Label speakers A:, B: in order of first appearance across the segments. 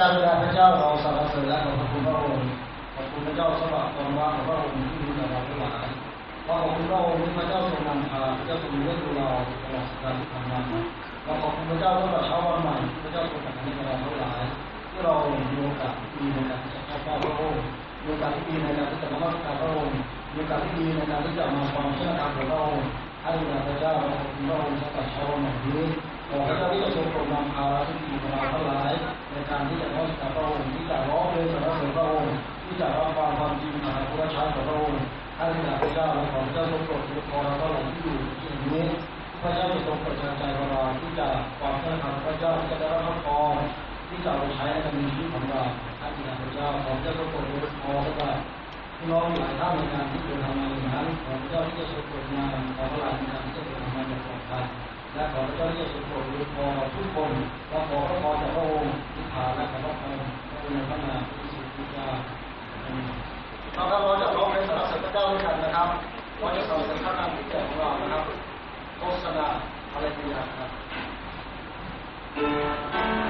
A: สัมการพร ขอพระเจ้าทรงโปรดปกครองเราทั้งหลายที่อยู่ที่งนี้พระเจ้าจะทรงประทานใจเราที่จะความเชื่อทางพระเจ้าจะได้รับพรที่จะเอาใช้ในการมีชีวิตของเราท่านพระเจ้าขอเจ้าทรงโปรดปกครองพระเจ้าพี่น้องหลายท่านในการที่จะทำงานอย่างนั้นขอพระเจ้าที่จะทรงโปรดงานขอพระราชในการที่จะทำงานอย่างปลอดภัยและขอพระเจ้าที่จะทรงโปรดอวยพรทุกคนและขอพระพรจากพระองค์ที่ผ่านและขอพระพรพระองค์ในพระนามพระสุริยาเราเราจะร้องเพลงสรรเสริญพระเจ้าด้วยกันนะครับ เราจะสร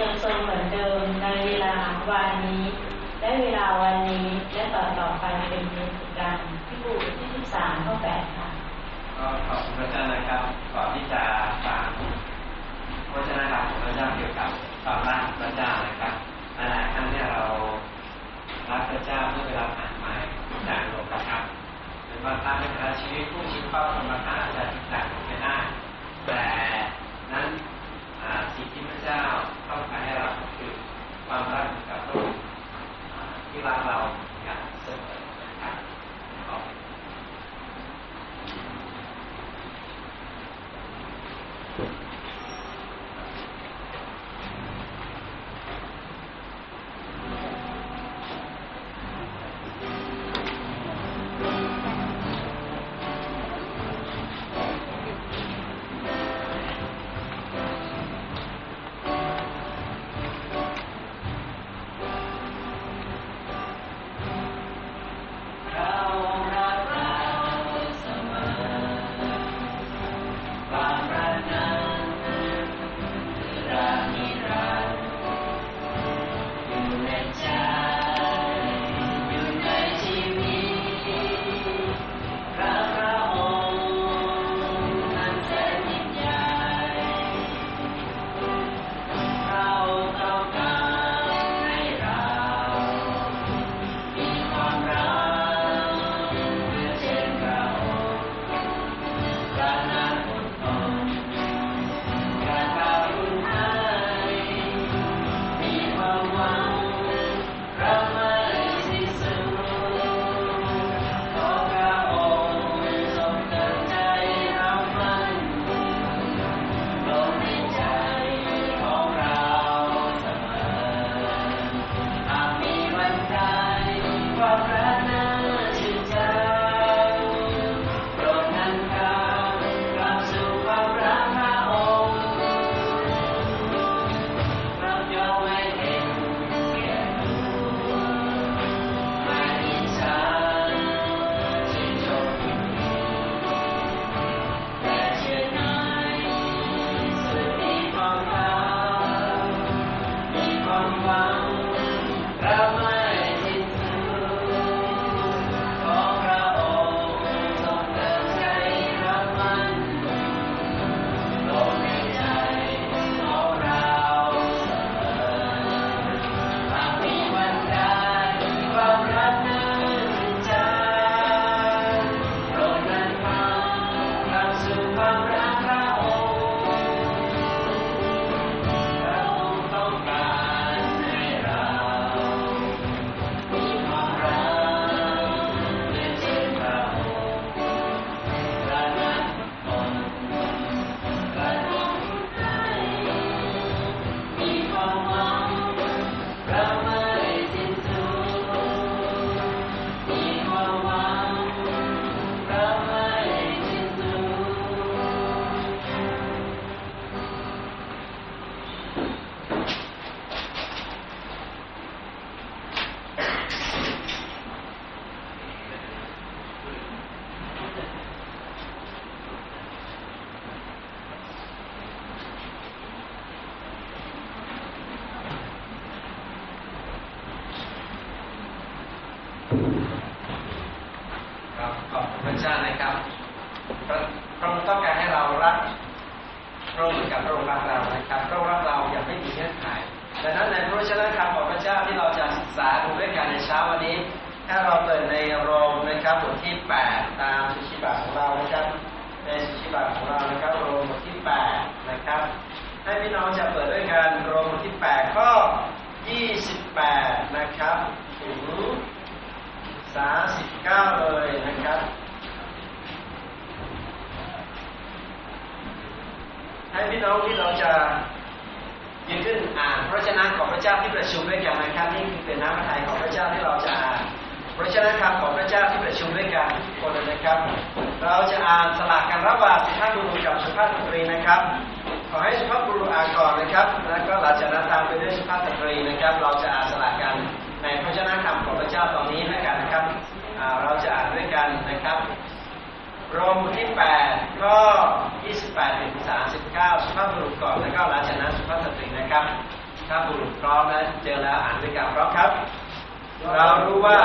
B: ยั
A: งทรงเหมือนเดิมในเวลาวันนี้ และเวลาวันนี้และต่อต่อไปเป็น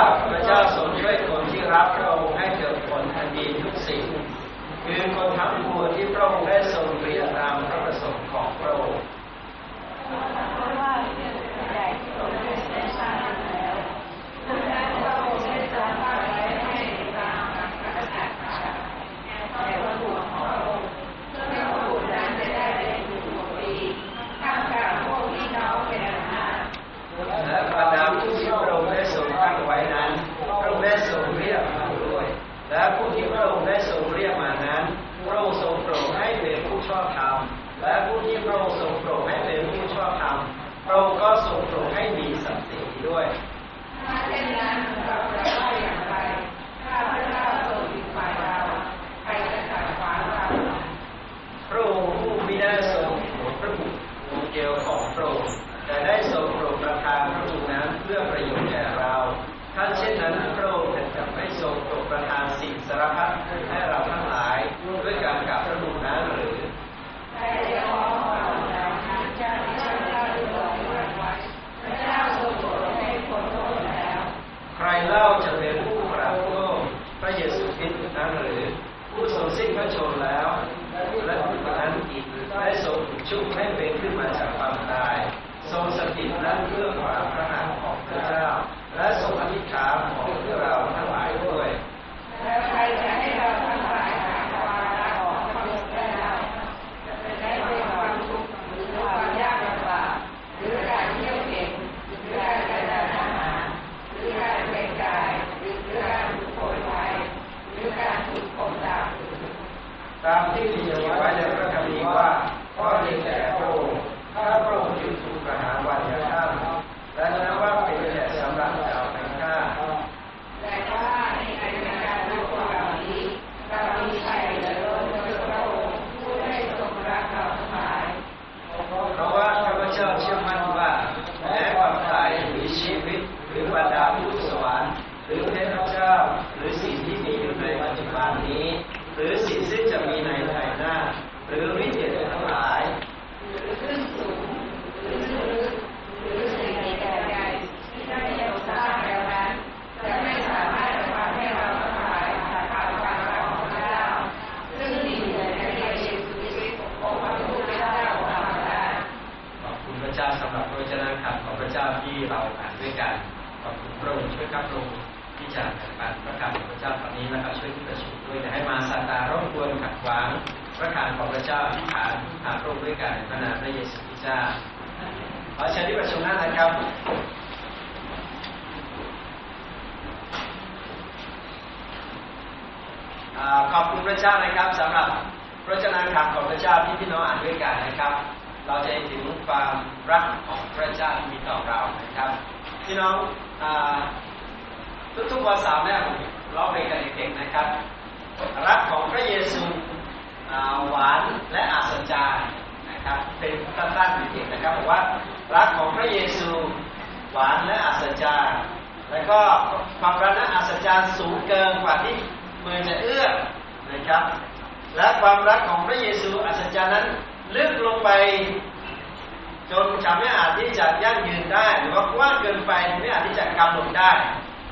A: า
C: พระเจ้าทรงช่วยคน
D: ที่รักพระองค์ให้เกิดผลอั
E: น
D: ดีทุกสิ่ง
E: คือคน
D: ทำบุ
E: ญที่
D: พระอง
E: ค์ได้
D: ทรงเรียบตามพระ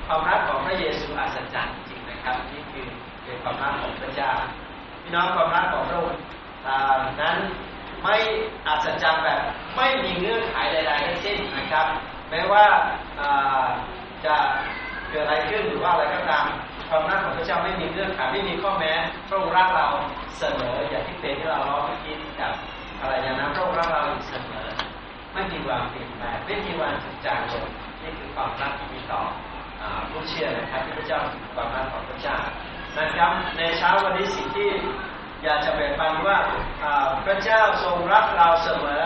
D: ความรักของพระเยซูอัศจรรย์จริงนะครับนี่คือเป็นความรักของพระเจ้าพี่น้องความรักของพระองค์นั้นไม่อัศจรรย์แบบไม่มีเงื่อนไขใดๆทั้งสิ้นนะครับ แม้ว่าจะเกิดอะไรขึ้นหรือว่าอะไรก็ตามความรักของพระเจ้าไม่มีเงื่อนไขไม่มีข้อแม้พระองค์รักเราเสมออย่างที่เป็นที่เราร้องเมื่กินกับอะไรอย่างนั้นพระองค์รักเราอยู่เสมอไม่มีวันเปลี่ยนแปลงไม่มีวันจางลงนี่คือความรักที่มีต่อ ผู้เชื่อนะครับที่พระเจ้าความรักของพระเจ้านะครับ ในเช้าวันนี้สิ่งที่อยากจะแบ่งปันว่าพระเจ้าทรงรักเราเสมอ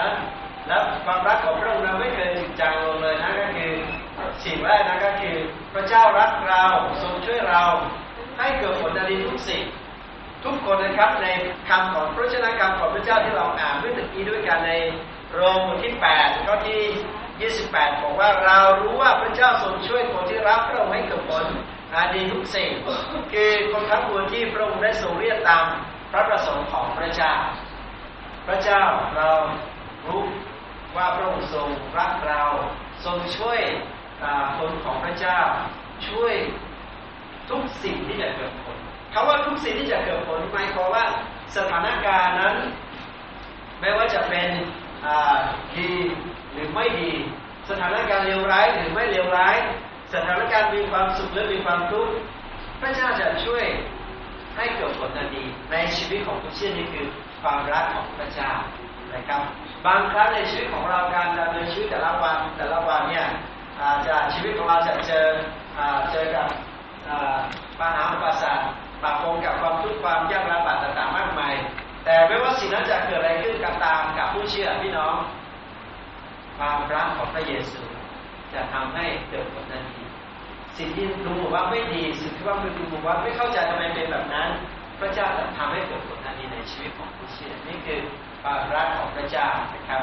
D: และความรักของพระองค์นั้นไม่เคยจางจางลงเลยนั่นก็คือสิ่งแรกนั่นก็คือ พระเจ้ารักเราทรงช่วยเราให้เกิดผลดีทุกสิ่งทุกคนนะครับในคำของพระชนะคำของพระเจ้าที่เราอ่านเมื่อตะกี้ด้วยกันในโรมบทที่8ข้อที่ 28 บอกว่าเรารู้ว่าพระเจ้าทรงช่วยคนที่รักพระองค์ให้เกิดผลดีทุกสิ่งคือคนทั้งปวงที่พระองค์ได้ทรงเรียกตามพระประสงค์ของพระเจ้า พระเจ้าเรารู้ว่าพระองค์ทรงรักเราทรงช่วยคนของพระเจ้า ช่วยทุกสิ่งที่จะเกิดผลคำว่าทุกสิ่งที่จะเกิดผลหมายความว่าสถานการณ์นั้น ไม่ว่าจะเป็น ดีหรือไม่ดี สถานการณ์เลวร้ายหรือไม่เลวร้าย สถานการณ์มีความสุขหรือมีความทุกข์พระเจ้าจะช่วยให้เกิดผลดีในชีวิตของผู้เชื่อนี่คือความรักของพระเจ้านะครับ บางครั้งในชีวิตของเราการดำเนินชีวิตแต่ละวันแต่ละวันเนี่ยอาจจะชีวิตของเราจะเจอเจอกับปัญหาอุปสรรคปะปนกับความทุกข์ความยากลำบากต่างๆมากมาย แต่ไม่ว่าสิ่งนั้นจะเกิดอะไร ตามกับผู้เชื่อพี่น้อง ความรักของพระเยซูจะทำให้เกิดผลทันทีสิ่งที่ดูว่าไม่ดีสิ่งที่ว่าไม่ดูว่าไม่เข้าใจทำไมเป็นแบบนั้น พระเจ้าจะทำให้เกิดผลทันทีในชีวิตของผู้เชื่อนี่คือความรักของพระเจ้านะครับ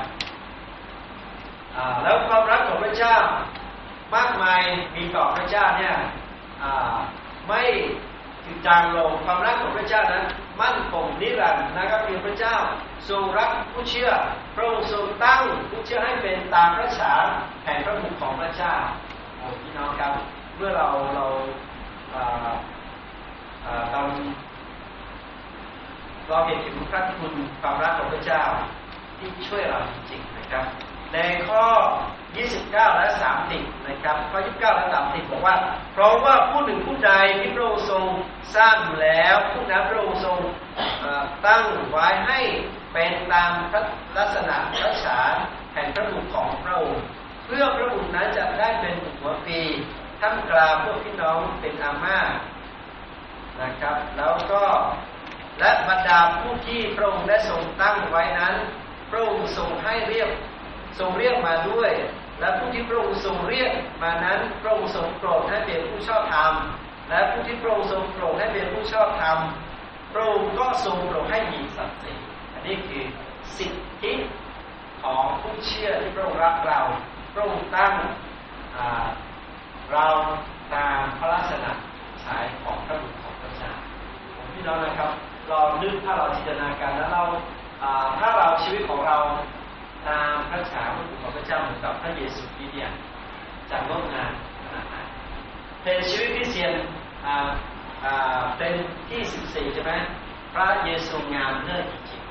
D: แล้วความรักของพระเจ้ามากมายมีต่อพระเจ้าเนี่ยไม่จางลงความรักของพระเจ้านั้น มั่นคงนิรันดร์นะครับคือพระเจ้า ทรงรักผู้เชื่อ พระองค์ทรงตั้งผู้เชื่อให้เป็นตามพระฉาแห่งพระบุตรของพระเจ้าโอ้พี่น้องครับ เมื่อเราเราตอนเราเห็นถึงพระคุณความรักของพระเจ้าที่ช่วยเราจริงๆนะครับ ในข้อ 29 และ 30 นะครับ ข้อ 29 และ 30 บอกว่า เพราะว่าผู้หนึ่งผู้ใดที่พระองค์ทรงสร้างแล้วผู้นั้นพระองค์ทรงตั้งไว้ให้ เป็นตามลักษณะรักษาแห่งพระบุตรของพระองค์เพื่อพระบุตรนั้นจะได้เป็นหัวปีท่ามกลางพวกพี่น้องเป็นอาม่านะครับ แล้วก็และบรรดาผู้ที่พระองค์ได้ทรงตั้งไว้นั้นพระองค์ทรงให้เรียกทรงเรียกมาด้วย และผู้ที่พระองค์ทรงเรียกมานั้นพระองค์ทรงโปรดให้เป็นผู้ชอบธรรมและผู้ที่พระองค์ทรงโปรดให้เป็นผู้ชอบธรรมพระองค์ก็ทรงโปรดให้มีสัตย์ศรี นนี้คือสิทธิของผู้เชื่อที่พระองค์รักเราพระองค์ตั้งเราตามพระลักษณะฉายของพระบุตรของพระเจ้าพี่น้องนะครับ เรานึกถ้าเราจินตนาการแล้วเราถ้าเราชีวิตของเราตามพระฉายพระบุตรของพระเจ้าเหมือนกับพระเยซูคริสต์เนี่ยจะงดงามขนาดไหนเป็นชีวิตคริสเตียนเป็นที่สิบสี่ใช่ไหมพระเยซูงามเลิศจริง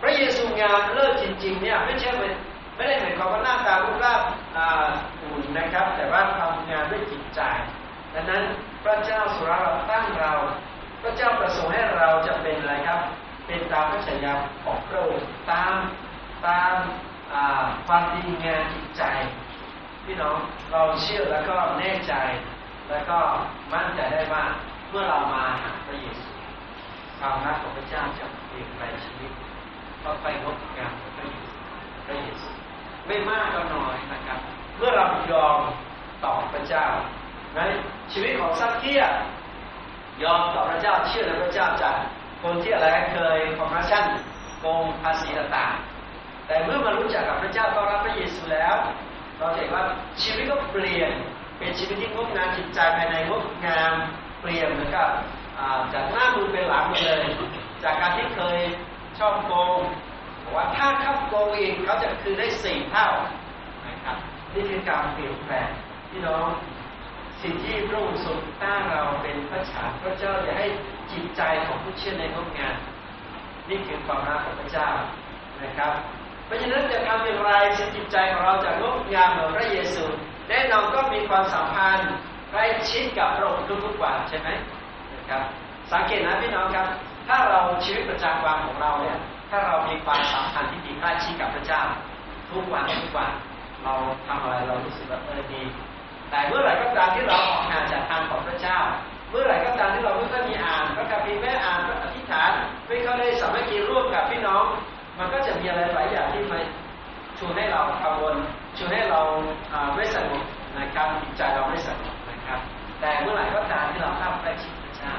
D: พระเยซูงามเลิศจริงๆเนี่ยไม่ใช่เป็นไม่ได้หมายความว่าหน้าตารูปร่างอุ่นนะครับ แต่ว่าทำงานด้วยจิตใจดังนั้นพระเจ้าสุรเราตั้งเรา พระเจ้าประสงค์ให้เราจะเป็นอะไรครับ เป็นตามพระฉายาของพระองค์ตามตามความดีงามจิตใจพี่น้องเราเชื่อแล้วก็แน่ใจ แล้วก็มั่นใจได้ว่าเมื่อเรามาหาพระเยซูความรักของพระเจ้าจะเปลี่ยนแปลงชีวิต ก็ไปงดงามพระเยซูพระเยซูไม่มากก็น้อยนะครับ เมื่อเรายอมต่อพระเจ้าในชีวิตของศักเคียสยอมต่อพระเจ้าเชื่อในพระเจ้าจากคนที่อะไรเคยคอมมิชชั่นโกงภาษีต่างๆแต่เมื่อมารู้จักกับพระเจ้าต้อนรับพระเยซูแล้ว เราเห็นว่าชีวิตก็เปลี่ยนเป็นชีวิตที่งดงามจิตใจภายในงดงามเปลี่ยนนะครับจากหน้ามือเป็นหลังเลย จากการที่เคย ช่อบโกงบอกว่าถ้าเขาโกงอีกเขาจะคือได้สี่เท่านะครับนี่คือการเปลี่ยนแปลงพี่น้องสิ่งที่พระองค์ทรงตั้งเราเป็นพระฉาพระเจ้าจะให้จิตใจของผู้เชื่อในงดงาน นี่คือความรักของพระเจ้านะครับ เพราะฉะนั้นจะทำอย่างไรสิจิตใจของเราจะงดงามเหมือนพระเยซูแน่นอนก็มีความสัมพันธ์ใกล้ชิดกับพระองค์ทุกๆวันใช่ไหมนะครับ สังเกตนะพี่น้องครับ ถ้าเราชีวิตประจำวันของเราเนี่ย ถ้าเรามีความสัมพันธ์ที่ดีใกล้ชิดกับพระเจ้า ทุกวันทุกวันเราทำอะไรเรารู้สึกว่าเออดี แต่เมื่อไหร่ก็ตามที่เราออกห่างจากทางของพระเจ้า เมื่อไหร่ก็ตามที่เราไม่ค่อยมีอ่านพระคัมภีร์ไม่อ่านอธิษฐานไม่ค่อยได้สามัคคีร่วมกับพี่น้อง มันก็จะมีอะไรหลายอย่างที่มาชวนให้เรากังวลชวนให้เราไม่สงบนะครับจิตใจเราไม่สงบนะครับ แต่เมื่อไหร่ก็ตามที่เราเข้าใกล้ชิดพระเจ้า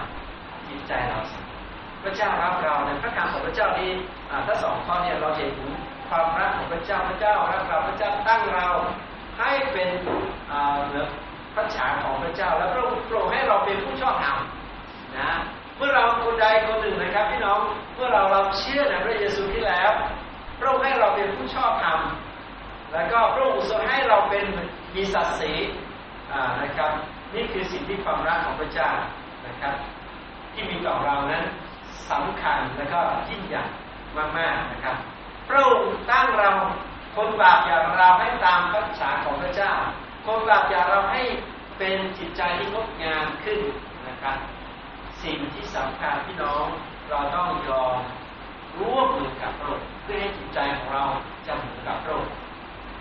D: จิตใจเราสง พระเจ้ารับเราในพระคำของพระเจ้าที่ถ้าสองข้อเนี่ยเราเห็นถึงความรักของพระเจ้าพระเจ้ารักเราพระเจ้าตั้งเราให้เป็นเหมือพระฉายของพระเจ้า แล้วพระองค์โปรดให้เราเป็นผู้ชอบธรรมนะเมื่อเราคนใดคนหนึ่งนะครับพี่น้องเมื่อเราเราเชื่อในพระเยซูที่แล้วพระองค์ให้เราเป็นผู้ชอบธรรมแล้วก็พระองค์ทรงให้เราเป็นมีศักดิ์ศรีนะครับนี่คือสิ่งที่ความรักของพระเจ้านะครับ ที่มีต่อเรานั้น สำคัญและก็ยิ่งใหญ่มากๆนะครับ พระองค์ตั้งเราคนบาปอย่างเราให้ตามพระฉาของพระเจ้า คนบาปอย่างเราให้เป็นจิตใจที่งดงามขึ้นนะครับ สิ่งที่สำคัญพี่น้องเราต้องยอมร่วมมือกับพระองค์เพื่อให้จิตใจของเราจะเหมือนกับพระองค์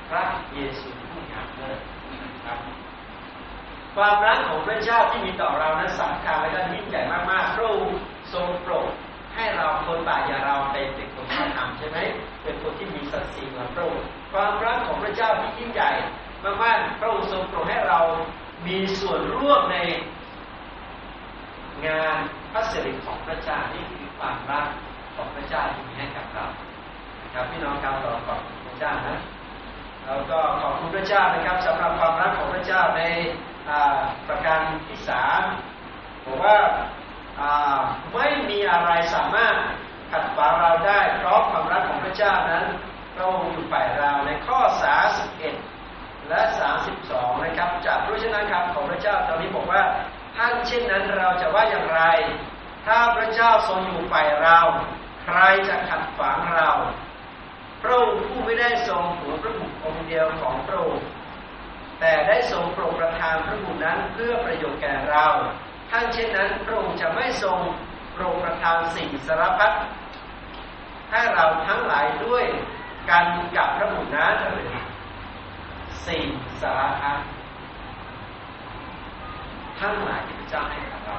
D: พระเยซูผู้งามเลิศนะครับความรักของพระเจ้าที่มีต่อเรานั้นสำคัญและก็ยิ่งใหญ่มากๆพระองค์ ทรงโปรดให้เราคนบาปอย่าเราเป็นเป็นคนที่ทำใช่ไหมเป็นคนที่มีสัตย์ศีลเหมือนพระองค์ความรักของพระเจ้าที่ยิ่งใหญ่มากๆพระองค์ทรงโปรดให้เรามีส่วนร่วมในงานพระสิริของพระเจ้านี่คือความรักของพระเจ้าที่มีให้กับเราครับพี่น้องครับเราขอบคุณพระเจ้านะแล้วก็ขอบคุณพระเจ้านะครับสำหรับความรักของพระเจ้าในประการที่สามบอกว่า ไม่มีอะไรสามารถขัดขวางเราได้ เพราะความรักของพระเจ้านั้นพระองค์อยู่ฝ่ายเราในข้อ 31 และ 32 นะครับ จากพระชนะคำของพระเจ้าตอนนี้บอกว่าท่านเช่นนั้นเราจะว่าอย่างไร ถ้าพระเจ้าทรงอยู่ฝ่ายเรา ใครจะขัดขวางเราพระองค์ผู้ไม่ได้ทรงหัวพระบุตรองค์เดียวของพระองค์แต่ได้ทรงโปรดประทานพระบุตรนั้นเพื่อประโยชน์แก่เรา ท่านเช่นนั้นพระองค์จะไม่ทรงโปรดประทานสิ่งสารพัดให้เราทั้งหลายด้วยกันกับพระบุตรนั้นหรือสิ่งสารพัดทั้งหลายที่พระเจ้าให้กับเรา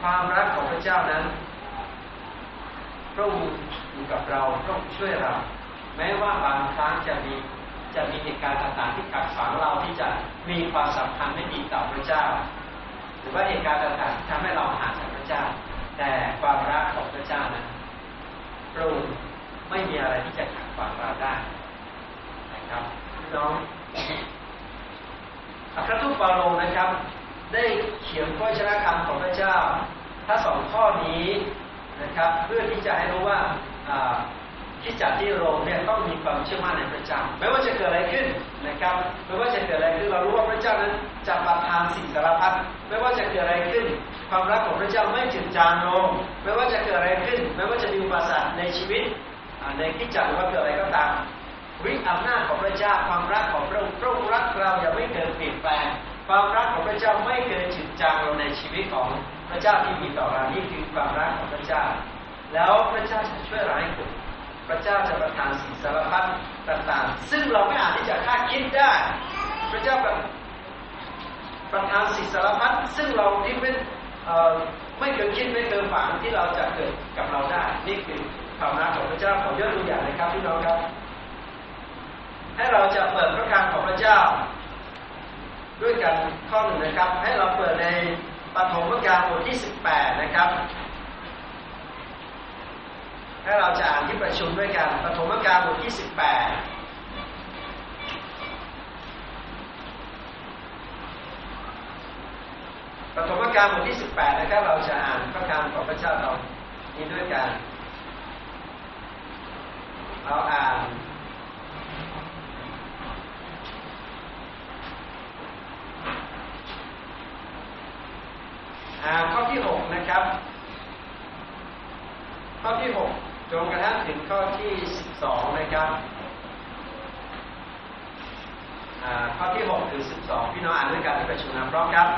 D: ความรักของพระเจ้านั้นพระองค์อยู่กับเราพระองค์ช่วยเรา แม้ว่าบางครั้งจะมี จะมีเหตุการณ์ต่างๆที่ขัดขวางเราที่จะมีความสัมพันธ์ไม่ดีต่อพระเจ้า หรือว่าเหตุการณ์ต่างๆที่ทำให้เราห่างจากพระเจ้า แต่ความรักของพระเจ้านั้นพระองค์ไม่มีอะไรที่จะขัดขวางเราได้นะครับน้องพระทูตเปาโลนะครับ ได้เขียนพระชนะคำของพระเจ้าถ้าสองข้อนี้นะครับ เพื่อที่จะให้รู้ว่า ที่จัดที่โรงเนี่ยต้องมีความเชื่อมั่นในพระเจ้าไม่ว่าจะเกิดอะไรขึ้นนะครับไม่ว่าจะเกิดอะไรขึ้นเรารู้ว่าพระเจ้านั้นจะประทานสิ่งสารพัดไม่ว่าจะเกิดอะไรขึ้น ความรักของพระเจ้าไม่จืดจางลงไม่ว่าจะเกิดอะไรขึ้น ไม่ว่าจะมีอุปสรรคในชีวิตในที่จัดหรือว่าเกิดอะไรก็ตามวิอำนาจของพระเจ้าความรักของพระองค์พระองค์รักเราอย่าไม่เกิดเปลี่ยนแปลง ความรักของพระเจ้าไม่เกิดจืดจางลงในชีวิตของพระเจ้าที่มีต่อเรานี่คือความรักของพระเจ้า แล้วพระเจ้าจะช่วยเราให้เกิด พระเจ้าจะประทานสิ่งสารพัดต่างๆ ซึ่งเราไม่อาจที่จะคาดคิดได้ พระเจ้าประทานสิ่งสารพัดซึ่งเราที่ไม่ไม่เคยคิดไม่เคยฝันที่เราจะเกิดกับเราได้ นี่คือความรักของพระเจ้าขอยกตัวอย่างนะครับพี่น้องครับ ให้เราจะเปิดพระคัมของพระเจ้า ด้วยกันข้อหนึ่งนะครับ ให้เราเปิดในปฐมกาลบทที่ 18 นะครับ ให้เราจะอ่านที่ประชุมด้วยกันปฐมกาลบทที่สิบแปดปฐมกาลบทที่สิบแปดนะครับ เราจะอ่านพระคำของพระเจ้าเรานี้ด้วยกัน เราอ่านอ่าข้อที่หกนะครับ ข้อที่หก จนกระทั่งถึงข้อที่12นะครับข้อที่6ถึง12พี่น้องอ่านด้วยกันที่ประชุมนะพร้อมครับ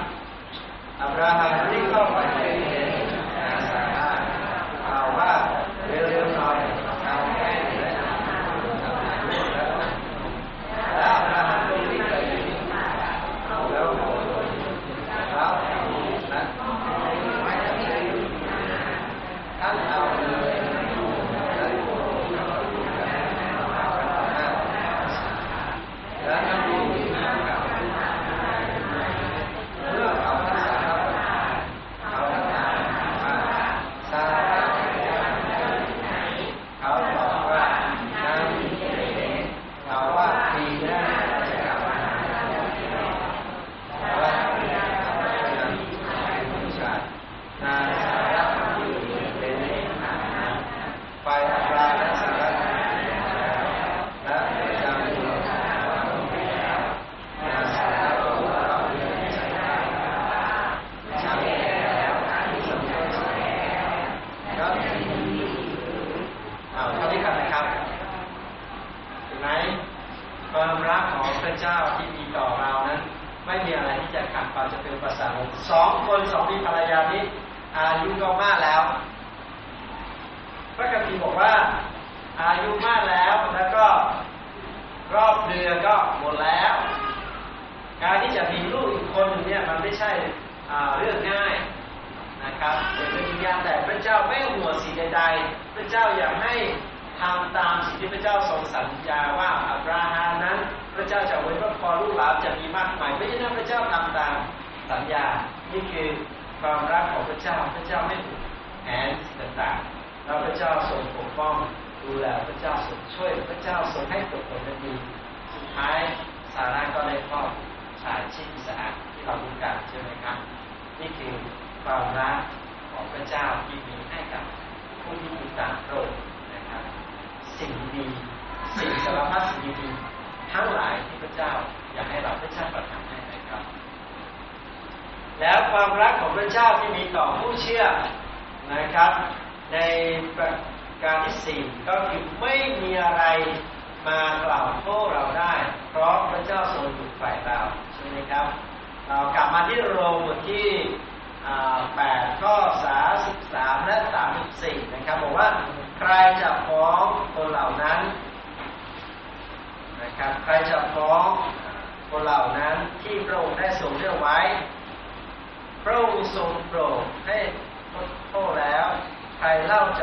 D: อับราฮัมที่เข้าไปในเห็นสาซาร่ากล่าวว่าเร็วๆหน่อย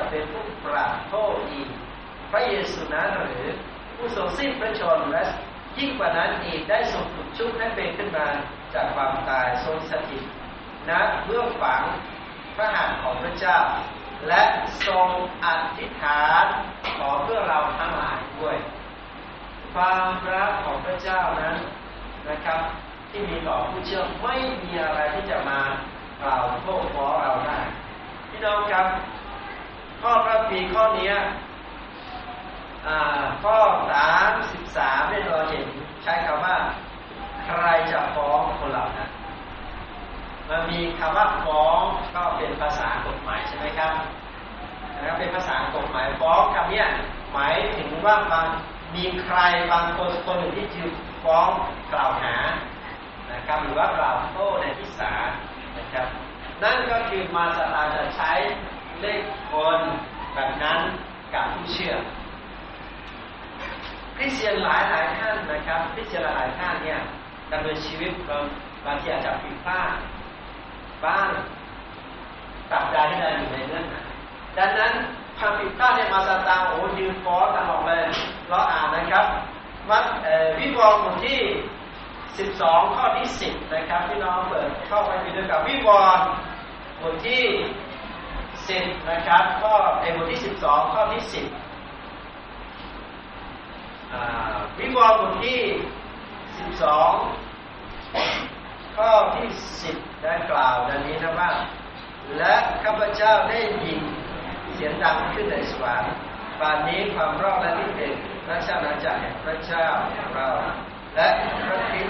D: เป็นผู้ปราบโทษอีก พระเยซูนั้นหรือผู้ทรงสิ้นพระชนม์และยิ่งกว่านั้นอีกได้ทรงถูกชุบให้เป็นขึ้นมาจากความตายทรงสถิตณเบื้องฝังพระหัตถ์ของพระเจ้า และทรงอธิษฐานขอเพื่อเราทั้งหลายด้วย ความรักของพระเจ้านั้นนะครับ ที่มีต่อผู้เชื่อไม่มีอะไรที่จะมากล่าวโทษฟ้องเราได้พี่น้องครับ ข้อพระปีข้อนี้อ่าข้อสามสิบสามได้เราเห็นใช้คำว่า ใครจะฟ้องคนเหล่านั้นมันมีคำว่าฟ้องก็เป็นภาษากฎหมายใช่ไหมครับนะครับเป็นภาษากฎหมายฟ้องคำนี้หมายถึงว่าบางมีใครบางคนคนหนึ่งที่จะฟ้องกล่าวหานะครับหรือว่ากล่าวโทษในที่ศาลนะครับ นั่นก็คือมาสตาจะใช้ เลขคนแบบนั้นกับผู้เชื่อคริสเตียนหลายหลายท่านนะครับคริสเตียนหลายท่านเนี่ยดำเนินชีวิตบางบางทีอาจจะผิดพลาดบ้างตับใดที่ใดอยู่ในเรื่องนั้นดังนั้นความผิดพลาดในมาสตาโอ้ยืนฟ้องตลอดเลยเราอ่านนะครับวัดวิวรณ์บทที่ 12 ข้อที่ 10 นะครับพี่น้องเปิดเข้าไปดูด้วยกับวิวรณ์บทที่ 10นะครับข้อในบทที่12ข้อที่10อ่าวิวรณ์บทที่12ข้อที่10ได้กล่าวดังนี้นะว่า และข้าพเจ้าได้ยินเสียงดังขึ้นในสวรรค์ป่านนี้ความรอดและนิเดชพระเจ้านาจักรพระเจ้าของเราและพระคริ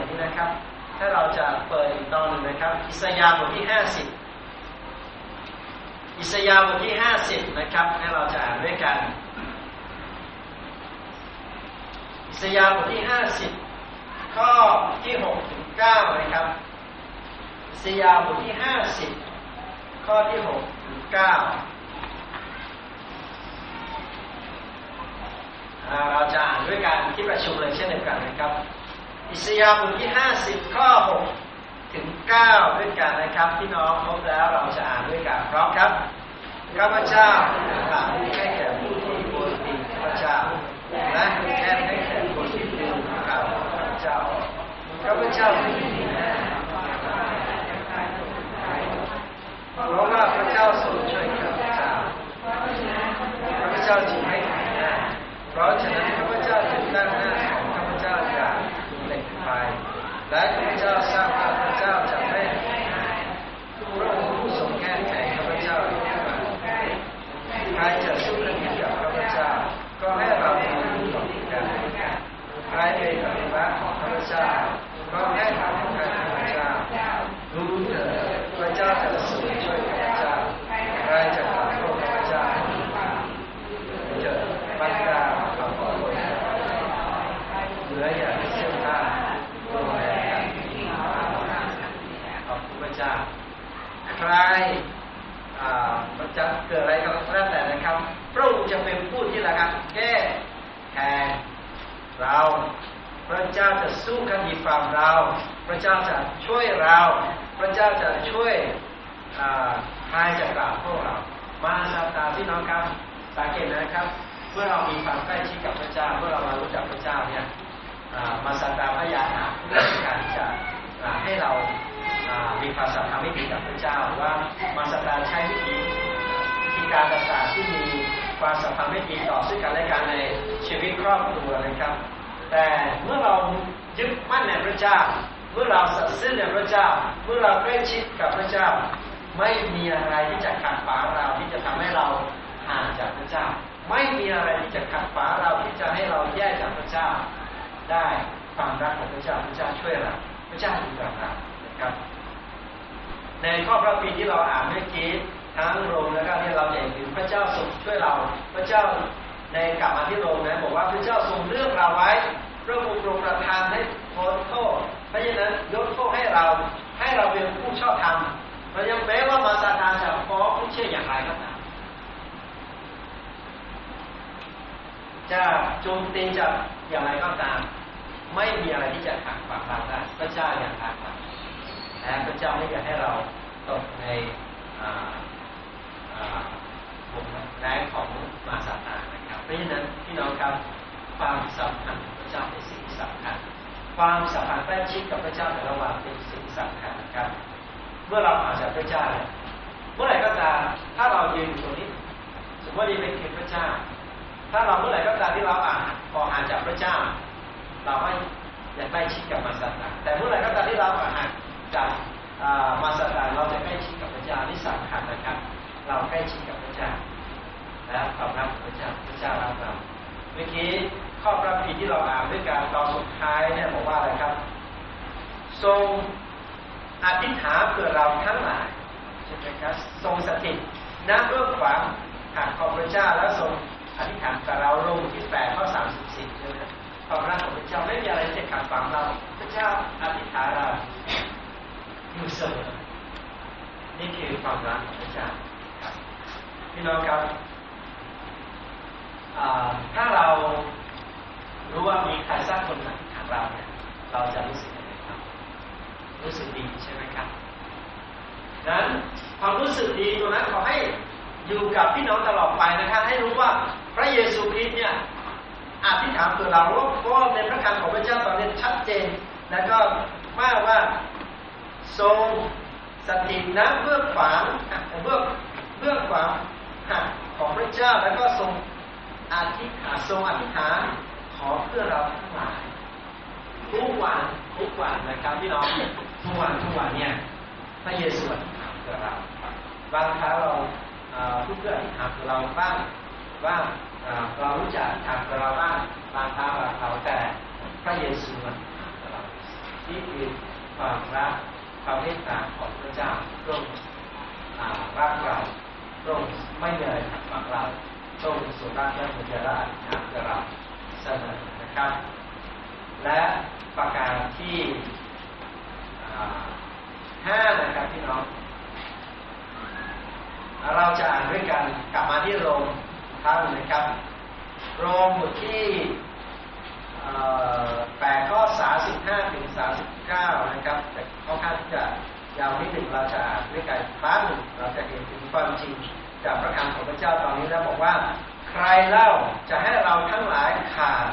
D: อย่างนี้นะครับ ถ้าเราจะเปิดอีกตอนหนึ่งนะครับ อิสยาห์บทที่ห้าสิบอิสยาห์บทที่ห้าสิบนะครับให้เราจะอ่านด้วยกัน อิสยาห์บทที่ห้าสิบข้อที่หกถึงเก้านะครับ อิสยาห์บทที่ห้าสิบข้อที่หกถึงเก้าเราจะอ่านด้วยกันที่ประชุมเลยเช่นเดียวกันนะครับ อิสยาห์บทที่ห้าสิบข้อหกถึงเก้าด้วยกันนะครับ พี่น้องครบแล้วเราจะอ่านด้วยกันพร้อมครับข้าพเจ้าหลังให้แก่ผู้ที่บนดินพระเจ้าและแค่ให้แก่คนที่ดูข่าวพระเจ้าข้าพเจ้าไม่มีแน่เพราะว่าพระเจ้าทรงช่วยข้าพเจ้าข้าพเจ้าจึงไม่ขายหน้าเพราะฉะนั้นข้าพเจ้าจึงตั้งหน้าของข้าพเจ้าจากเหล็กไฟ และข้าพเจ้าทราบว่าพระเจ้าจะไม่พระองค์ผู้ทรงแก้ไขข้าพเจ้าใครจะสู้เรื่องนี้กับข้าพเจ้า ก็ให้เราดูต่อกันใครเป็นปฏิบัติของข้าพเจ้า ก็ให้ทำให้ข้าพเจ้ารู้เถิดพระเจ้าจะทรงช่วยข้าพเจ้าใครจะขอโทษข้าพเจ้าจะบังคับขอโทษเหลืออย่างเชื่อท่าดูแลกันขอบคุณพระเจ้า ใครมันจะเกิดอะไรก็แล้วแต่นะครับ พระองค์จะเป็นผู้ที่ละครับแก้แทนเรา พระเจ้าจะสู้คดีความเรา พระเจ้าจะช่วยเรา พระเจ้าจะช่วยทายจากบาปพวกเรา มาซาตาพี่น้องครับสังเกตนะครับ เมื่อเรามีความใกล้ชิดกับพระเจ้าเมื่อเรามารู้จักพระเจ้าเนี่ยมาซาตาพยายามหาการที่จะให้เรา มีความสัมพันธ์ไม่ดีกับพระเจ้าว่ามาสตาใช้วิธีวิธการต่างๆที่มีความสัมพันธ์ไม่ดีต่อซึ่งกันและกันในชีวิตครอบครัวนะครับ แต่เมื่อเรายึดมั่นในพระเจ้า เมื่อเราสัตย์ซื่อในพระเจ้า เมื่อเราใกล้ชิดกับพระเจ้า ไม่มีอะไรที่จะขัดขวางเราที่จะทำให้เราห่างจากพระเจ้า ไม่มีอะไรที่จะขัดขวางเราที่จะให้เราแยกจากพระเจ้า ได้ความรักของพระเจ้าพระเจ้าช่วยเราพระเจ้าอยู่กับเรานะครับ ในข้อพระปีที่เราอ่านเมื่อกี้ทั้งโรมแล้วก็ที่เราเห็นถึงพระเจ้าทรงช่วยเรา พระเจ้าในกลับมาที่โรมนะบอกว่าพระเจ้าทรงเลือกเราไว้พระองค์ทรงประทานให้พ้นโทษเพราะฉะนั้นยกโทษให้เราให้เราเป็นผู้ชอบธรรมเรายังแม้ว่ามาซาตานจะฟ้องผู้เชื่ออย่างไรก็ตามจะโจมตีจะอย่างไรก็ตาม ไม่มีอะไรที่จะขัดขวางเราได้พระเจ้าอย่างขัดขวาง และพระเจ้าไม่อยากให้เราตกในวงแรงของมาสาตานนะครับ เพราะฉะนั้นพี่น้องครับความสัมพันธ์พระเจ้าเป็นสิ่งสำคัญ ความสัมพันธ์ใกล้ชิดกับพระเจ้าในระหว่างเป็นสิ่งสำคัญนะครับ เมื่อเราผ่านจากพระเจ้าเมื่อไหร่ก็ตามถ้าเรายืนอยู่ตรงนี้ สมมติว่านี่เป็นเขตพระเจ้า ถ้าเราเมื่อไหร่ก็ตามที่เราอ่านออกห่างจากพระเจ้า เราไม่อยากใกล้ชิดกับมาสตานแต่เมื่อไหร่ก็ตามที่เราอ่าน จากมาสตานเราจะใกล้ชิดกับพระเจ้านี่สำคัญนะครับ เราใกล้ชิดกับพระเจ้าและความรักของพระเจ้าพระเจ้ารักเราเมื่อกี้ข้อพระพีที่เราอ่านด้วยการตอนสุดท้ายเนี่ยบอกว่าอะไรครับ ทรงอธิษฐานเพื่อเราทั้งหลายใช่ไหมครับทรงสถิตณเบื้องขวาหางของพระเจ้าและทรงอธิษฐานกับเราลงที่แปดข้อสามสิบสี่ใช่ไหมความรักของพระเจ้าไม่มีอะไรจะขัดขวางเรา พระเจ้าอธิษฐานเรา อยู่เสมอนี่คือความรักของพระเจ้าพี่น้องครับถ้าเรารู้ว่ามีใครสักคนหนึ่งทางเราเนี่ยเราจะรู้สึกยังไงครับ รู้สึกดีใช่ไหมครับนั้นความรู้สึกดีตรงนั้นขอให้อยู่กับพี่น้องตลอดไปนะครับให้รู้ว่าพระเยซูคริสต์เนี่ยอธิษฐานตัวเราเพราะในพระคัมภีร์ของพระเจ้าตอนนี้ชัดเจน แล้วก็มาว่า ทรงสถิตนะเบื้องขวางเบื้องเบื้องขวางของพระเจ้าแล้วก็ทรงอธิษฐานทรงอธิษฐานขอเพื่อเราทั้งหลายทุกวันทุกวันนะครับพี่น้องทุกวันทุกวันเนี่ยพระเยซูอธิษฐานเพื่อเราบางครั้งเราผู้เพื่ออธิษฐานเพื่อเราบ้างว่าเรารู้จักอธิษฐาเพื่อเราบ้างบางครั้งเราแต่พระเยซูอธิษฐานเพื่อเรานี่คือความรัก ความเมตตาของพระเจ้าตรงรักเราตรงไม่มีอะไรขัดขวางเราตรงสุรักและมุจราอธิษฐานเพื่อเราเสมอนะครับ และประการที่ห้านะครับพี่น้องเราจะอ่านด้วยกันกลับมาที่โรมท่านนะครับโรมบทที่ แปดข้อสามสิบห้าถึงสามสิบเก้านะครับแต่ค่อนข้างจะยาวนิดหนึ่งเราจะด้วยกันครั้งหนึ่งเราจะเห็นถึงความจริงจากพระคำของพระเจ้าตอนนี้แล้วบอกว่า ใครเล่าจะให้เราทั้งหลายขาด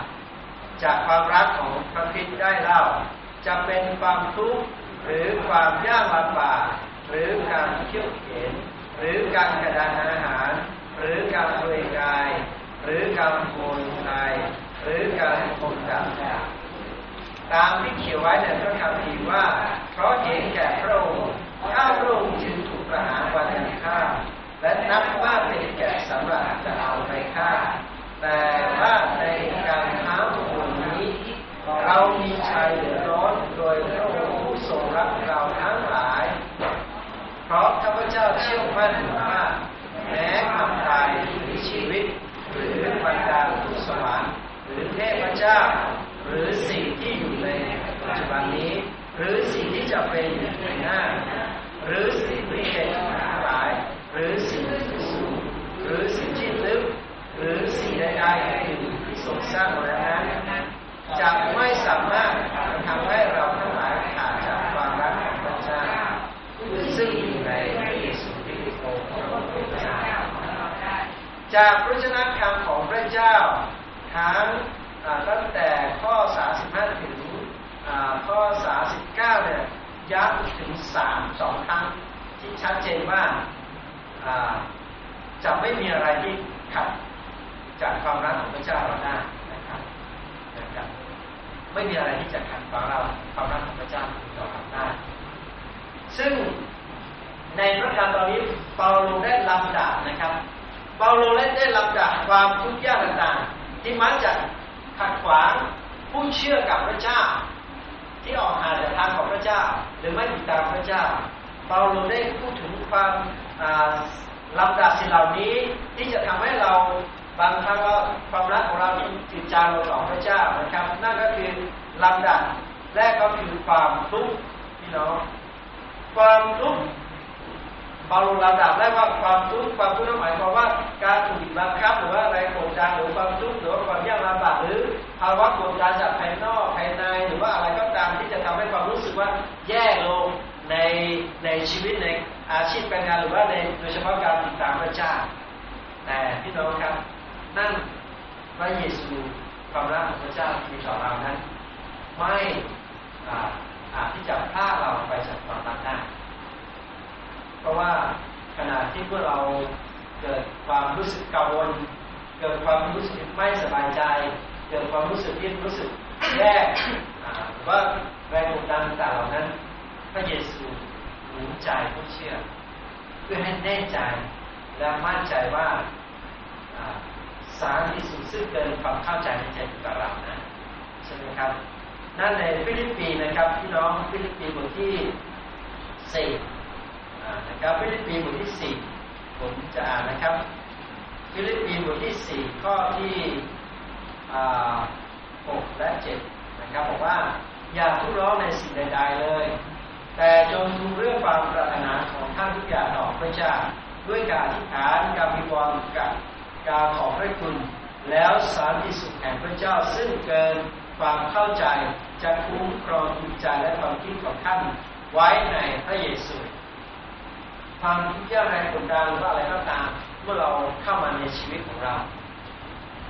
D: จากความรักของพระคิดได้เล่า จะเป็นความทุกข์หรือความยากลำบากหรือการเขี่ยวเข็นหรือการกระดานอาหาร หรือการเปลือยกาย หรือการโกนใจหรือการ ตามที่เขียนไว้ในพระคัมภีร์ว่า เพราะเห็นแก่พระองค์ข้าพระองค์จึงถูกประหารวันยังฆ่าและนับว่าเป็นแก่สำหรับจะเอาไปฆ่า แต่ว่าในการท้าคนนี้ เรามีชัยเหลือร้อนโดยพระองค์ผู้ทรงรักเราทั้งหลาย เพราะข้าพเจ้าเชื่อมั่นว่าแม้ความตายหรือชีวิต หรือบรรดาทุสวรรค์หรือเทพเจ้า หรือสิ่งที่อยู่ในปัจจุบันนี้ หรือสิ่งที่จะเป็นในหน้า หรือสิ่งที่เป็นทั้งหลาย หรือสิ่งที่สูงหรือสิ่งที่ลึก หรือสิ่งใดๆอื่นที่ทรงสร้างมาแล้วนั้นจะไม่สามารถทำให้เราทั้งหลายขาดจากความรักของพระเจ้าซึ่งอยู่ในพระเยซูคริสต์องค์พระเจ้าจากพระชนะคำของพระเจ้าทั้งตั้งแต่ข้อ 35 ถึง ข้อ39เนี่ยย้ำถึงสามสองครั้งที่ชัดเจนว่าจะไม่มีอะไรที่ขัดจากความรักของพระเจ้าเราได้นะครับนะครับไม่มีอะไรที่จะขัดขวางเราความรักของพระเจ้าเราทำได้ ซึ่งในพระการตอนนี้เปาโลได้ลำดับนะครับ เปาโลได้ลำดับความทุกข์ยากต่างๆ ที่มักจะขัดขวางผู้เชื่อกับพระเจ้า เจ้า หรือไม่ติดตามพระเจ้าเปาโลได้พูดถึงความลำดับสิ่งเหล่านี้ที่จะทำให้เราบางครั้งก็ความรักของเราที่จิตใจางลงต่อพระเจ้านะครับ นั่นก็คือลำดับแรกก็คือความทุกข์พี่น้องความทุกข์เบาลลำดับแรกว่าความทุกข์ความทุกข์นั้นหมายความว่าการถูกบังคับหรือว่าอะไรกดดันหรือความทุกข์หรือว่าความยากลำบากหรือภาวะกดดันจากภายนอก ว่าแย่ลงในในชีวิตในอาชีพการงานหรือว่าในโดยเฉพาะการติดตามพระเจ้าแต่พี่น้องครับ นั่นพระเยซูความรักของพระเจ้าที่ต่อเรานั้น ไม่อาจที่จะพาเราไปจากความรักได้เพราะว่าขณะที่พวกเราเกิดความรู้สึกกังวลเกิดความรู้สึกไม่สบายใจ เกิดความรู้สึกที่รู้สึกแย่ว่า แรงกดดันต่างเหล่านั้น พระเยซูหนุนใจผู้เชื่อ เพื่อให้แน่ใจและมั่นใจว่าสันติสุขซึ่งเกินความเข้าใจในใจของเรานะใช่ไหมครับ นั่นในฟิลิปปีนะครับพี่น้องฟิลิปปีบทที่สี่นะครับฟิลิปปีบทที่สี่ผมจะอ่านนะครับ ฟิลิปปีบทที่สี่ข้อที่หกและเจ็ดนะครับบอกว่า อย่าทุกข์ร้อนในสิ่งใดๆเลย แต่จงทูลเรื่องความปรารถนาของท่านทุกอย่างต่อพระเจ้าด้วยการอธิษฐานการมีความกับการขอพระคุณ แล้วสารที่สุดแห่งพระเจ้าซึ่งเกินความเข้าใจจะคุ้มครองจิตใจและความคิดของท่านไว้ในพระเยซูความทุกข์ยากแรงกดดันหรือว่าอะไรก็ตามเมื่อเราเข้ามาในชีวิตของเรา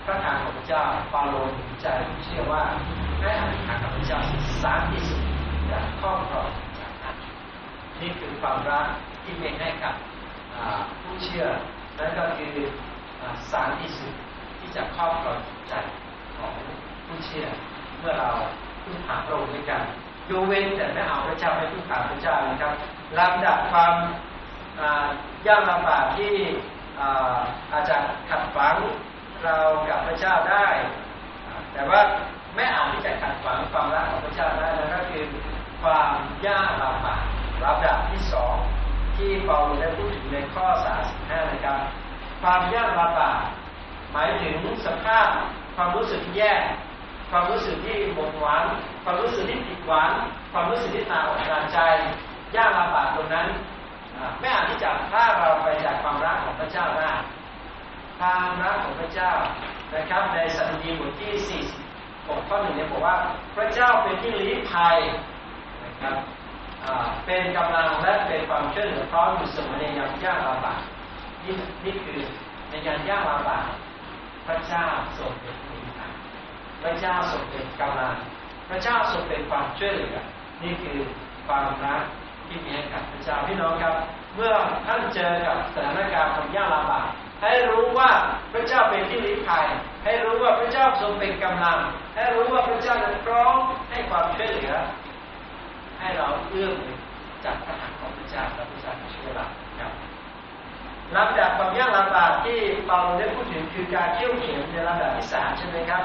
D: พระทางของพระเจ้าปาโลถึงใจเชื่อว่า ให้อธิษฐานกับพระเจ้าสารที่สุดจะครอบครองจากท่านนี่คือความรักที่มีให้กับผู้เชื่อนั่นก็คือสารที่สุดที่จะครอบครองจิตใจของผู้เชื่อ เมื่อเราพึ่งพาพระองค์ด้วยกันยูเว้นแต่ไม่เอาพระเจ้าไม่พึ่งพาพระเจ้านะครับลำดับความยากลำบากที่อาจจะขัดฝังเรากับพระเจ้าได้ แต่ว่า ไม่อาจที่จะขัดฝังความรักของพระเจ้าได้นั่นก็คือความยากลำบากลำดับที่สองที่เปาโลได้พูดถึงในข้อ 35 นะครับ ความยากลำบากหมายถึงสภาพความรู้สึกแย่ ความรู้สึกที่หมดหวังความรู้สึกที่ผิดหวังความรู้สึกที่หนาอกหนาใจยากลำบากตรงนั้นไม่อาจที่จะพาเราไปจากความรักของพระเจ้าได้ความรักของพระเจ้านะครับในสันดีบทที่ 46ข้อหนึ่งเนี่ยบอกว่าพระเจ้าเป็นที่ลี้ภัยนะครับเป็นกำลังและเป็นความช่วยเหลือพร้อมอยู่เสมอในยามยากลำบากนี่นี่คือในยามยากลำบากพระเจ้าทรงเป็นที่ลี้ภัยพระเจ้าทรงเป็นกำลัง พระเจ้าทรงเป็นความช่วยเหลือนี่คือความรักที่มีให้กับพระเจ้าพี่น้องครับ เมื่อท่านเจอกับสถานการณ์ความยากลำบาก ให้รู้ว่าพระเจ้าเป็นที่ลี้ภัยให้รู้ว่าพระเจ้าทรงเป็นกำลัง ให้รู้ว่าพระเจ้าพร้อมให้ความช่วยเหลือ ให้เราเอื้อมจากพระหัตถ์ของพระเจ้าและพระเจ้าช่วยเราครับลำดับความยากลำบากที่เปาโลได้พูดถึงคือการเขี่ยวเข็นในลำดับที่สามใช่ไหมครับ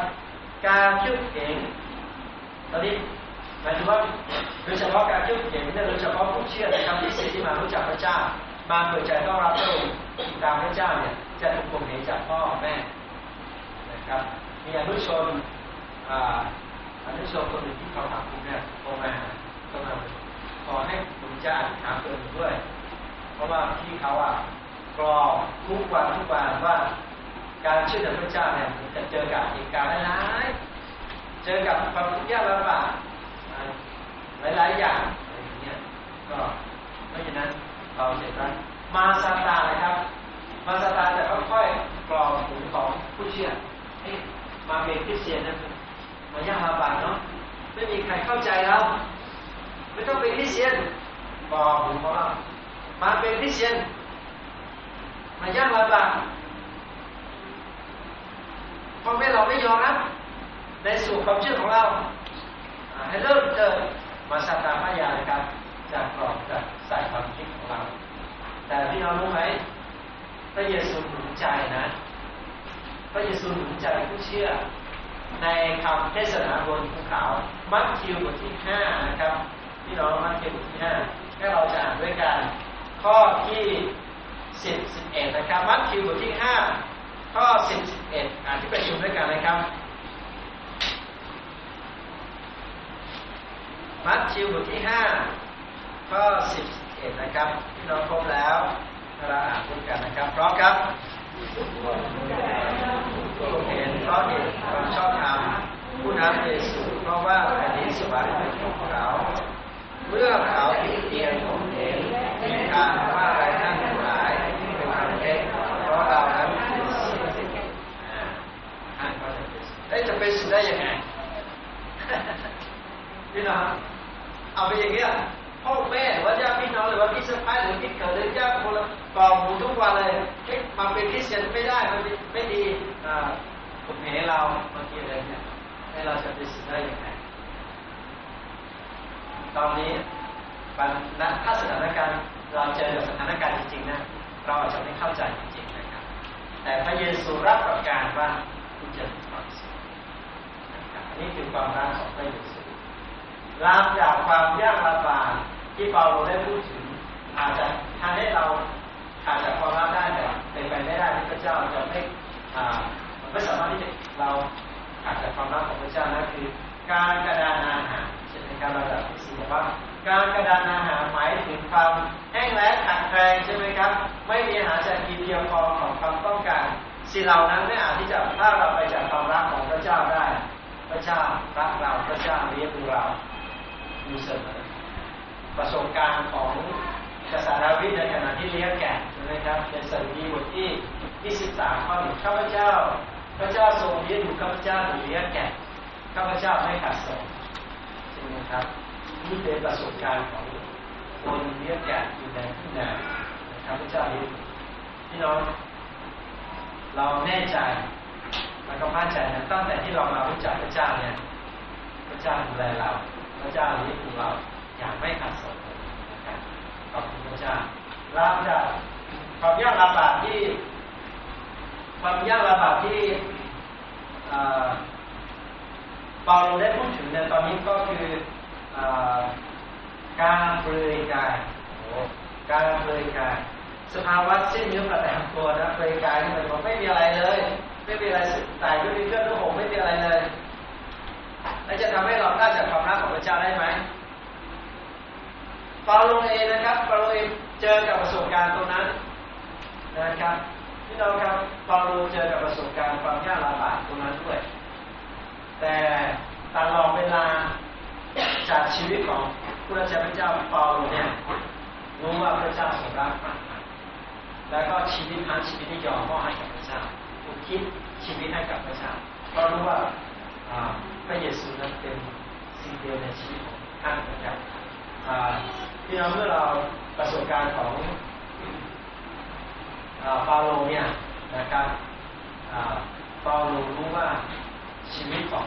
D: การเขี่ยวเข็นตอนนี้หมายถึงว่าโดยเฉพาะการเขี่ยวเข็นโดยเฉพาะผู้เชื่อนครับที่สิ่งที่มารู้จักพระเจ้า มาเปิดใจต้อนรับพระองค์ตามพระเจ้าเนี่ยจะถูกข่มเหงจากพ่อแม่นะครับ มีอนุชนอนุชนคนหนึ่งที่เขาถามคุณเนี่ยโทรมาโทรมาขอให้คุณเจ้าถามเตือนด้วย เพราะว่าพี่เขาอะกรอทุกวันทุกวันว่า การเชื่อในพระเจ้าเนี่ยจะเจอกับเหตุการณ์หลายเจอกับความทุกข์ยากลำบากหลายๆอย่างอะไรอย่างเงี้ยก็เพราะฉะนั้น เราเห็นว่ามาซาตาเลยครับ มาซาตาจะค่อยๆกรองหูของผู้เชื่อมาเป็นคริสเตียนนั่นมายากลำบากเนาะไม่มีใครเข้าใจเราไม่ต้องเป็นคริสเตียนบอกหูของเรามาเป็นคริสเตียนมายากลำบากพ่อแม่เราไม่ยอมนะในสู่ความเชื่อของเราให้เริ่มเจอมาซาตาพยานะครับจากกรอบจากใส่ความคิด ของแต่พี่น้องรู้ไหมพระเยซูหนุนใจนะ พระเยซูหนุนใจผู้เชื่อ ในคำเทศนาบนภูเขามัทธิวบทที่ห้านะครับพี่น้องมัทธิวบทที่ห้าให้เราจะอ่านด้วยกันข้อที่สิบสิบเอ็ดนะครับมัทธิวบทที่ห้าข้อสิบสิบเอ็ดอ่านที่ประชุมด้วยกันนะครับมัทธิวบทที่ห้าข้อสิบ เอ็ดนะครับพี่น้องครบแล้วเราอ่านพูดกันนะครับพร้อมครับเห็นเพราะเห็นความชอบธรรมผู้นั้นเยซูเพราะว่าแผ่นดินสวรรค์เป็นของเขาเมื่อเขาที่เตียนผมเห็นมีการว่าอะไรนทั้งหลายเป็นความเท็จเพราะเรานั้นเป็นสิ่งอ่ได้จะเป็นสิ่งได้ยังไงพี่น้องเอาไปอย่างเงี้ย สเตียนไม่ได้มันไม่ดีอ่าผมเห็นเราบางทีอะไรเนี่ยให้เราจะไปสิทธิ์ได้ยังไงตอนนี้ปัญหาถ้าสถานการณ์เราเจอกับสถานการณ์จริงๆนะเราอาจจะไม่เข้าใจจริงๆนะครับ แต่พระเยซูรับประกันว่าคุณจะมีความสุขอันนี้คือความรักของพระเยซูรับจากความยากลำบากที่เปาโลได้พูดถึงอาจจะทำให้เราขาดจากความรักได้แต่ เป็นไปไม่ได้ที่พระเจ้าจะไม่ไม่สามารถที่จะเราขาดจากความรักของพระเจ้านั่นคือการกระดานอาหารเช่นในการระดับที่สี่ว่า การกระดานอาหารหมายถึงความแห้งแล้งขาดแคลนใช่ไหมครับ ไม่มีอาหารจะกินเพียงพอของความต้องการสิ่งเหล่านั้นไม่อาจที่จะพาเราไปจากความรักของพระเจ้าได้ พระเจ้ารักเราพระเจ้าเลี้ยงดูเราอยู่เสมอประสบการณ์ของ กษัตริย์ดาวิดในขณะที่เลี้ยงแกะใช่ไหมครับเป็นสดีบทที่ 23 ข้อหนึ่งข้าพเจ้า พระเจ้าทรงเลี้ยงดูข้าพเจ้าถึงเลี้ยงแกะข้าพเจ้าไม่ขาดสนใช่ไหมครับนี่เป็นประสบการณ์ของคนเลี้ยงแกะอยู่ในที่นาข้าพเจ้าเลี้ยงพี่น้องเราแน่ใจแล้วก็มั่นใจนะตั้งแต่ที่เรามารู้จักพระเจ้าเนี่ยพระเจ้าดูแลเราพระเจ้าเลี้ยงดูเราอย่างไม่ขาดสน ขอบคุณพระเจ้ารับจากความยากลำบากที่ ความยากลำบากที่เปาโลได้พูดถึงในตอนนี้ก็คืออการเปลือยกายการเปลือยกายสภาวะเส้นเนื้อประแตงตัวนะเปลือยกายนี่หมายความไม่มีอะไรเลย ไม่มีอะไรแต่ไม่มีเครื่องนุ่งห่มไม่มีอะไรเลยแล้วจะทำให้เราได้จากความรักของพระเจ้าได้ไหม ปาโลเองนะครับปาโลเองเจอกับประสบการณ์ตรงนั้นนะครับพี่น้องครับปาโลเจอกับประสบการณ์ความยากลำบากตรงนั้นด้วย แต่ตลอดเวลาจากชีวิตของผู้รับใช้พระเจ้าเปาโลเนี่ยรู้ว่าพระเจ้าทรงรักมากแล้วก็ชีวิตทั้งชีวิตที่ยอมมอบให้กับพระเจ้าอุทิศชีวิตให้กับพระเจ้าเพราะรู้ว่าพระเยซูนั้นเป็นสิ่งเดียวในชีวิตของท่านนะครับ พี่น้องเมื่อเราประสบการณ์ของเปาโลเนี่ยนะครับเปาโลรู้ว่าชีวิตของ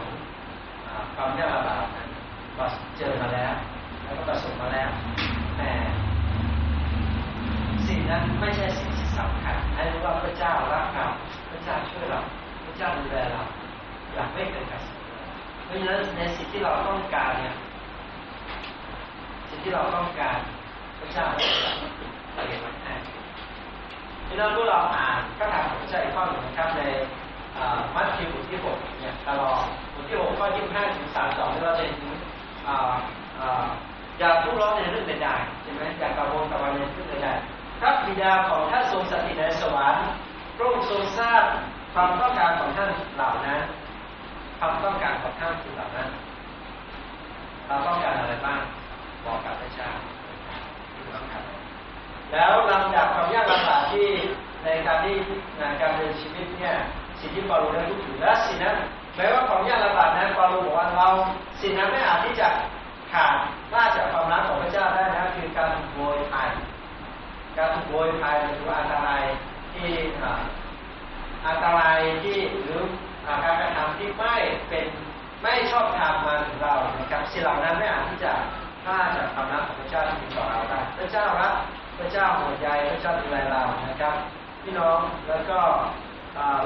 D: ความยากลำบากนั้นเจอมาแล้ว แล้วก็ประสบมาแล้วแต่สิ่งนั้นไม่ใช่สิ่งที่สำคัญให้รู้ว่าพระเจ้ารักเราพระเจ้าช่วยเราพระเจ้าดูแลเราอยากไม่เกิดการเสียเพราะฉะนั้นในสิ่งที่เราต้องการเนี่ย สิ่งที่เราต้องการพระเจ้าเราเรียนมาให้ที่เราพวกเราอ่านก็ถามพระเจ้าอีกข้อหนึ่งนะครับในมัทธิวบทที่หกเนี่ยตลอดบทที่หกข้อยี่สิบห้าถึงสามสองเราจะเห็นอย่าทุกร้อนในเรื่องใดๆใช่ไหมอย่ากังวลกับวันในเรื่องใดๆพระบิดาของท่านทรงสถิตในสวรรค์พระองค์ทรงทราบความต้องการของท่านเหล่านั้นความต้องการของท่านคือเหล่านั้นเราต้องการอะไรบ้าง บอกกับพระเจ้าแล้วลำดับความยากลำบากที่ในการที่ในการเดินชีวิตเนี่ยสิ่งที่เปาโลได้พูดถึงและสิ่งนั้นแม้ว่าความยากลำบากนั้นเปาโลบอกว่าเราสิ่งนั้นไม่อาจที่จะขาดล่าจากความรักของพระเจ้าได้นะคือการถูกโวยภัยการถูกโวยภัยหรืออันตรายที่อันตรายที่หรือการกระทำที่ไม่เป็นไม่ชอบธรรมมาถึงเรานะครับสิ่งเหล่านั้นไม่อาจที่จะ ฆ่าจากความรักของพระเจ้าที่มีต่อเราได้พระเจ้ารักพระเจ้าห่วงใยพระเจ้าดูแลเรานะครับ พี่น้องแล้วก็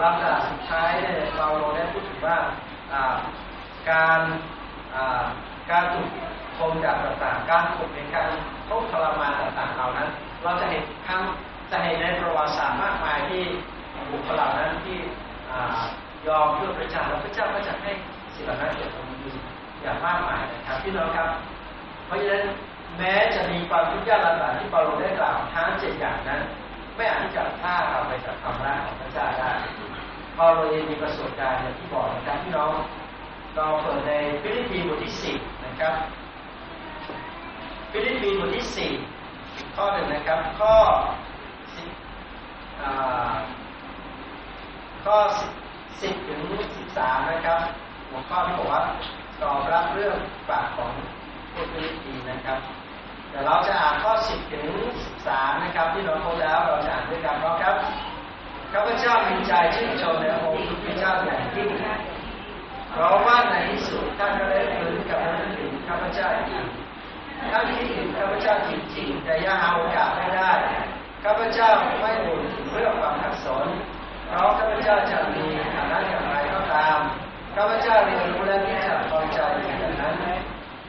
D: ลำดับสุดท้ายเนี่ยเราได้พูดถึงว่าการการถูกคมจากต่างๆ การถูกเป็นการทุกทรมานต่างๆเหล่านั้น เราจะเห็นครั้งจะเห็นในประวัติศาสตร์มากมายที่บุคคลเหล่านั้นที่ยอมเพื่อพระเจ้าแล้วพระเจ้าก็จะให้สิ่งเหล่านั้นเกิดผลดีอย่างมากมายนะครับพี่น้องครับ เพราะฉะนั้นแม้จะมีความทุกข์ยากลำบากที่เปาโลได้กล่าวทั้งเจ็ดอย่างนั้น ไม่อาจที่จะฆ่าเราไปจากความรักของพระเจ้าได้เปาโลเองมีประสบการณ์อย่างที่บอกนะครับพี่น้องเราเปิดในฟิลิปปีบทที่สิบนะครับฟิลิปปีบทที่สี่ข้อหนึ่งนะครับ ข้อข้อสิบถึงสิบสามนะครับหัวข้อที่บอกว่าตอบรับเรื่องของฝากของ ผู้ฟิลิปปีนะครับ แต่เราจะอ่านข้อ 10 ถึง 13 นะครับ ที่เราพบแล้วเราจะอ่านด้วยกันเพราะครับข้าพเจ้ามีใจชื่นชมในองค์พระเจ้าอย่างยิ่งเพราะว่าในที่สุดท่านก็ได้ฟื้นกลับมาถึงข้าพเจ้าอีกท่านคิดถึงข้าพเจ้าจริงๆแต่ยังหาโอกาสไม่ได้ข้าพเจ้าไม่บ่นเรื่อความขัดสนเพราะข้าพเจ้าจะมีฐานะอย่างไรก็ตามข้าพเจ้าเรียนรู้และที่จะพอใจอย่างนั้น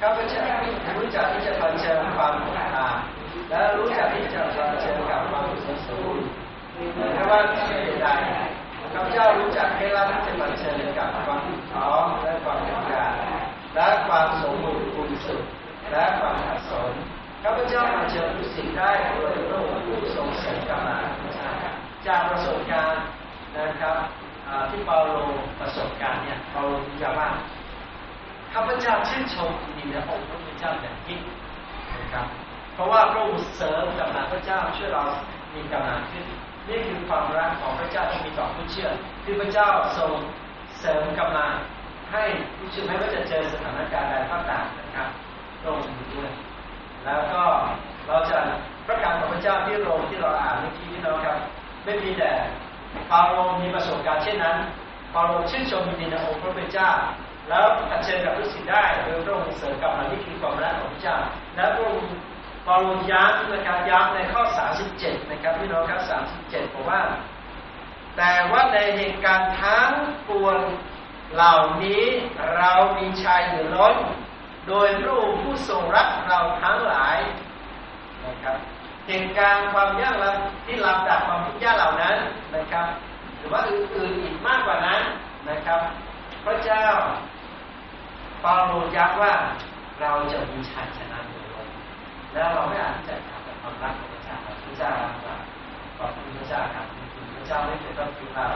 D: ข้าพเจ้า รู้จักที่จะเผชิญความทุกข์าและรู้จักที่จะเผชิญกับความสุขสูญไม่ว่าที่ใดข้าพเจ้ารู้จักเคล็ดลับที่จะเผชิญกับความท้อและความทุกข์ยากและความสมบูรณ์ภูมิสุขและความขัดสนข้าพเจ้าเผชิญทุกสิ่งได้โดยพระองค์ผู้ทรงเสริมกำลังจากประสบการณ์นะครับที่เปาโลประสบการณ์เนี่ยเปาโลจะว่า ข้าพเจ้าชื่นชมดีในองค์พระพุทธเจ้าอย่างยิ่งนะครับ เพราะว่าพระองค์เสริมกำลังพระเจ้าช่วยเรามีกำลังขึ้นนี่คือความรักของพระเจ้าที่มีต่อผู้เชื่อ คือพระเจ้าทรงเสริมกำลังให้ผู้เชื่อไม่ว่าจะเจอสถานการณ์ใดก็ตามนะครับตรงอยู่ด้วย แล้วก็เราจะประกาศของพระเจ้าที่โรมที่เราอ่านเมื่อกี้พี่น้องครับ ไม่มีแต่เปาโลมีประสบการณ์เช่นนั้นเปาโลชื่นชมยินดีในองค์พระผู้เจ้า แล้วเชิญกับทุกสิ่งได้โดยพระองค์เสริมกับมันนี่คือความรักของพระเจ้าและพระองค์ปาโลย้ำนะครับย้ำในข้อ 37 นะครับพี่น้องครับ37บอกว่า แต่ว่าในเหตุการณ์ทั้งปวงเหล่านี้เรามีชายเหลือล้น โดยพระองค์ผู้ทรงรักเราทั้งหลายนะครับเหตุการณ์ความยากลำที่ลำดับความทุกข์ยากเหล่านั้นนะครับ หรือว่าอื่นๆอีกมากกว่านั้นนะครับ พระเจ้า เปาโลย้ำว่าเราจะมีชัยชนะเหนือโลกแล้วเราไม่อาจที่จะขาดความรักของพระเจ้าพระเจ้ารักเราขอบคุณพระเจ้าครับพระเจ้าไม่เคยต้องทิ้งเรา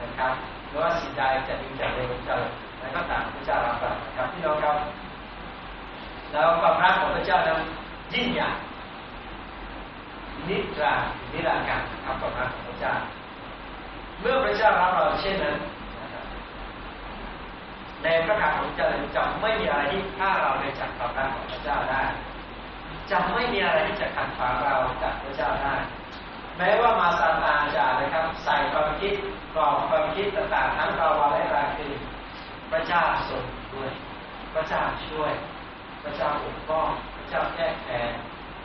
D: นะครับไม่ว่าสิ่งใดจะดีจะเร็วจะอะไรก็ตามพระเจ้ารักเราครับพี่น้องครับแล้วความรักของพระเจ้านั้นยิ่งใหญ่นิรันดร์นิรันดร์การทำความรักของพระเจ้า เมื่อพระเจ้ารักเราเช่นนั้น ในพระการของพระเจ้าจะไม่มีอะไรที่ฆ่าเราในจากความรักของพระเจ้าได้จะไม่มีอะไรที่จะขัดขวางเราจากพระเจ้าได้ แม้ว่ามาซาตานจะนะครับ ใส่ความคิดกรอบความคิดต่างๆทั้งกลางวันและกลางคืนพระเจ้าทรงด้วย พระเจ้าช่วย พระเจ้าปกป้องพระเจ้าแก้แค้น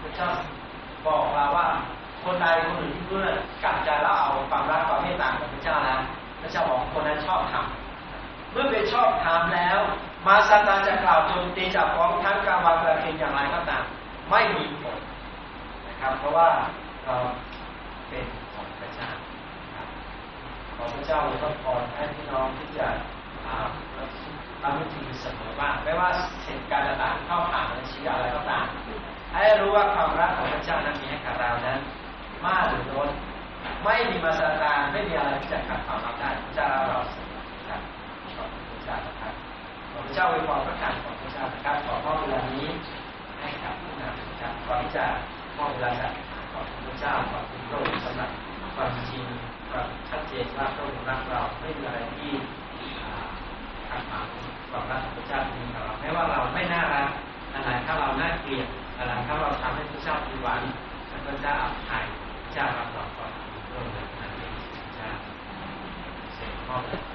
D: พระเจ้าบอกเราว่า คนใดคนหนึ่งที่เพื่อกลับใจแล้วเอาความรักความเมตตาของพระเจ้านะพระเจ้าบอกคนนั้นชอบทำ เมื่อไปชอบทำแล้ว มาซาตานจะกล่าวโจมตีจับฟ้องทั้งกางวันกลางคืนอย่างไรก็ตามไม่มีผลนะครับ เพราะว่าเราเป็นของพระเจ้าขอพระเจ้าเลยก็พรให้พี่น้องที่จะทำให้ทีเสมอว่าไม่ว่าเหตุการณ์ต่างๆเข้าผ่านในชีวิตอะไรก็ตามให้รู้ว่าความรักของพระเจ้านั้นมีให้กับเรานั้นมากหรือน้อยไม่มีมาสตานไม่มีอะไรที่จะขัดขวางเราได้พระเจ้าเรา พระเจ้าไว้พรประกาศของพระเจ้านะครับขอมอบเวลานี้ให้กับผู้นำนะครับก่อนที่จะมอบเวลาจากขอบคุณพระเจ้าขอบคุณพระองค์สำหรับความจริงความชัดเจนว่าพระองค์รักเราไม่มีอะไรที่ขัดขวางความรักของพระเจ้าที่มีต่อเราแม้ว่าเราไม่น่ารักอะไรถ้าเราน่าเกลียดอะไรถ้าเราทำให้พระเจ้าผิดหวังพระเจ้าอภัยพระเจ้ารับรองความดีด้วยนะพระเจ้าเสร็จมอบ